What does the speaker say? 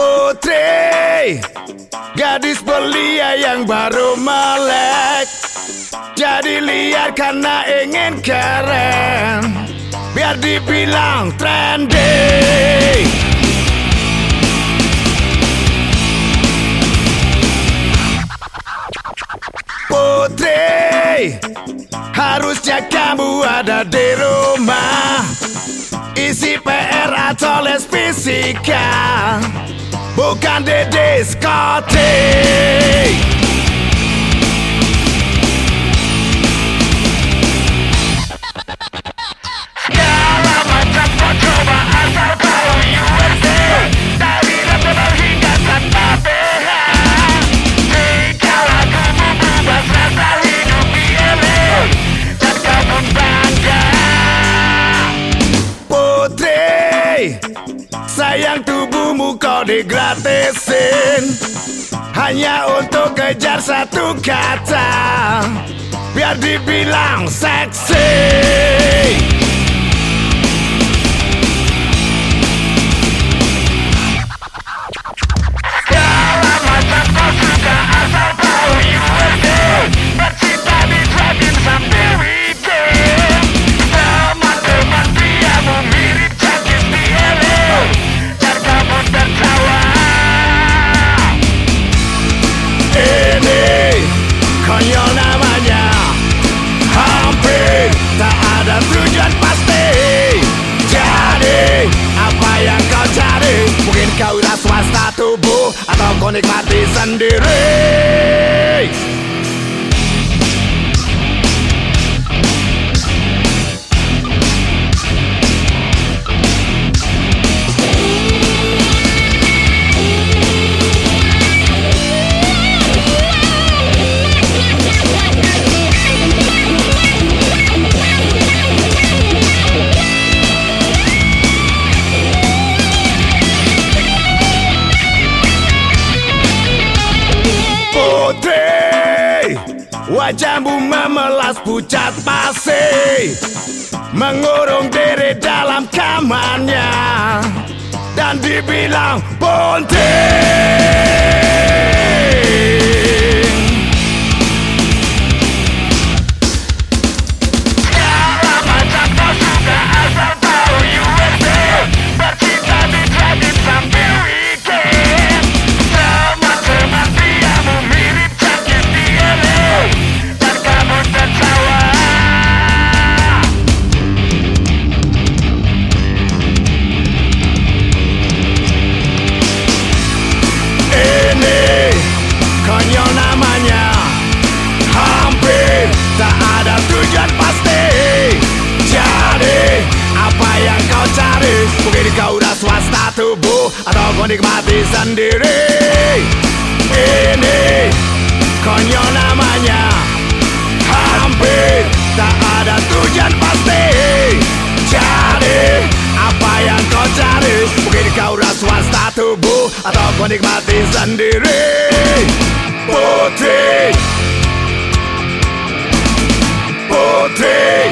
Putri. Gadis belia yang baru melek. Jadi liar karena ingin keren. Biar dibilang trendy. Putri. Harusnya kamu ada di rumah. Isi PR atau les fisika O grande descarte Sayang tubuhmu kau digratisin. Hanya untuk kejar satu kata Biar dibilang seksi kau swasta tubuh Atau kau nikmati sendiri Wajahmu memelas pucat pasi Mengurung diri dalam kamarnya Dan dibilang bunting swasta tubuh atau kau nikmati sendiri. Ini konyol namanya. Hampir tak ada tujuan pasti. Jadi apa yang kau cari? Mungkin kau rasuah tubuh atau kau nikmati sendiri. Putih. Putih.